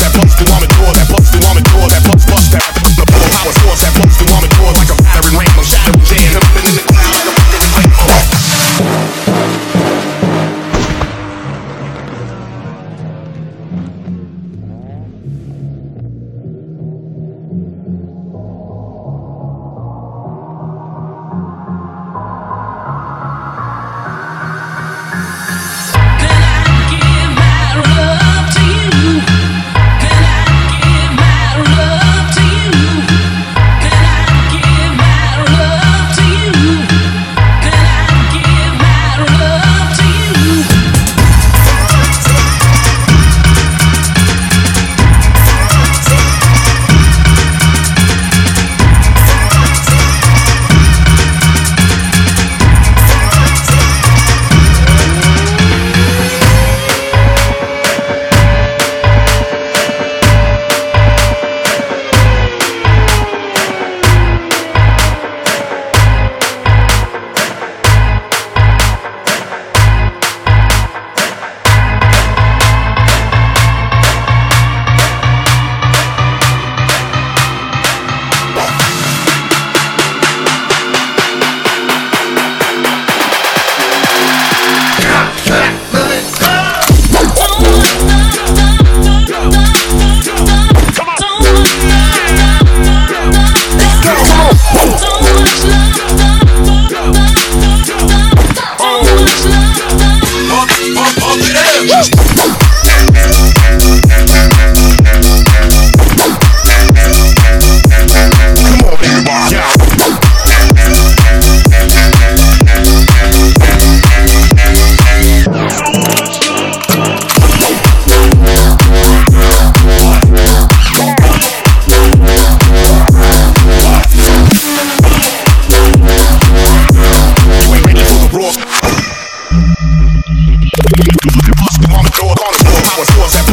that bumps through, I'm a door that busts Mama, throw a corner, throw a